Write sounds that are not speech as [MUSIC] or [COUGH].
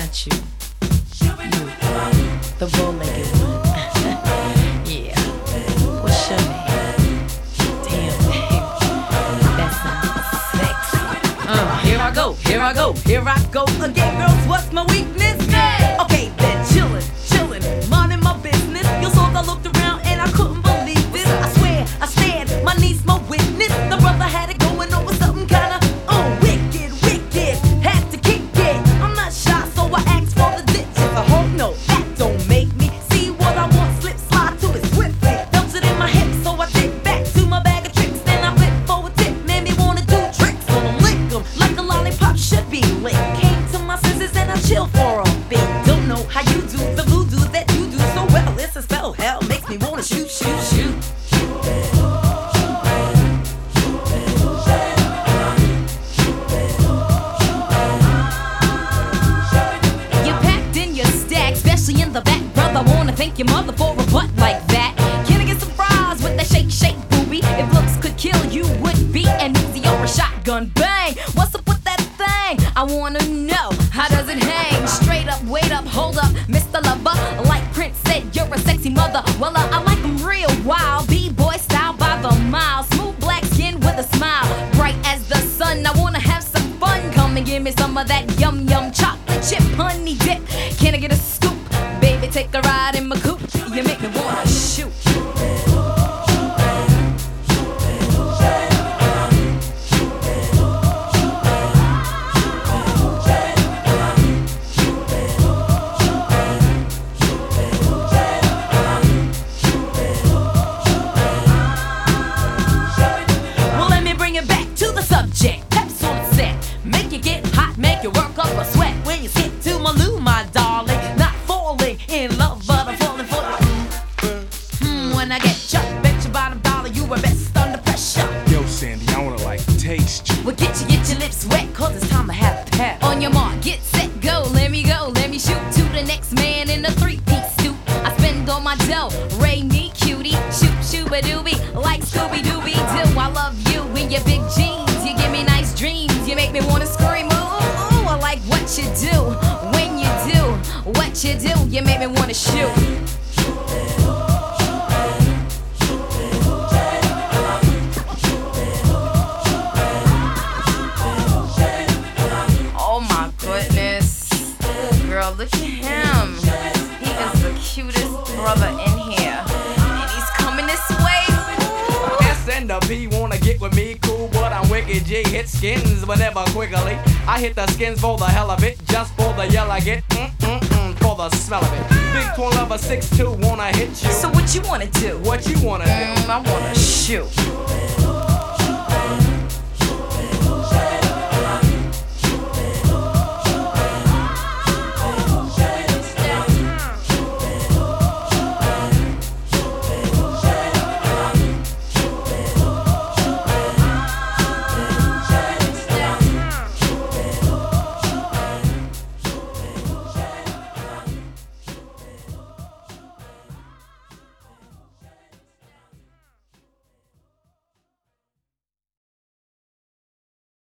not you. You, the bow-legged [LAUGHS] one. yeah. What's your name? Damn, that's not sexy. Uh, here I go, here I go, here I go again, girls. What's my weakness? Lollipop should be licked. Came to my senses and I chill for a bit. Don't know how you do the voodoo that you do so well. It's a spell, hell makes me wanna shoot, shoot, shoot. You packed in your stack, especially in the back, brother. Wanna thank your mother for a butt like that. Can I get some fries with that shake, shake, booby? If looks could kill, you would be an Uzi or a shotgun. Bang! What's that thing? I wanna know how does it hang? Straight up, wait up, hold up, Mr. Lover. Like Prince said, you're a sexy mother. Well, uh, I like 'em real wild, b-boy style by the mile. Smooth black skin with a smile, bright as the sun. I wanna have some fun. Come and give me some of that yum yum chocolate chip honey dip. Can I get a scoop? Baby, take a ride in my coupe. You make me wanna shoot. You do. You make me wanna shoot. Oh my goodness. Girl, look at him. He is the cutest brother in here. And he's coming this way. S and the P wanna get with me, cool, but I'm wicked G. Hit skins, but never quickly. I hit the skins for the hell of it, just for the yell I get. Mm mm the smell of it. Big twin lover six two wanna hit you. So, what you wanna do? what you wanna do? I wanna shoot.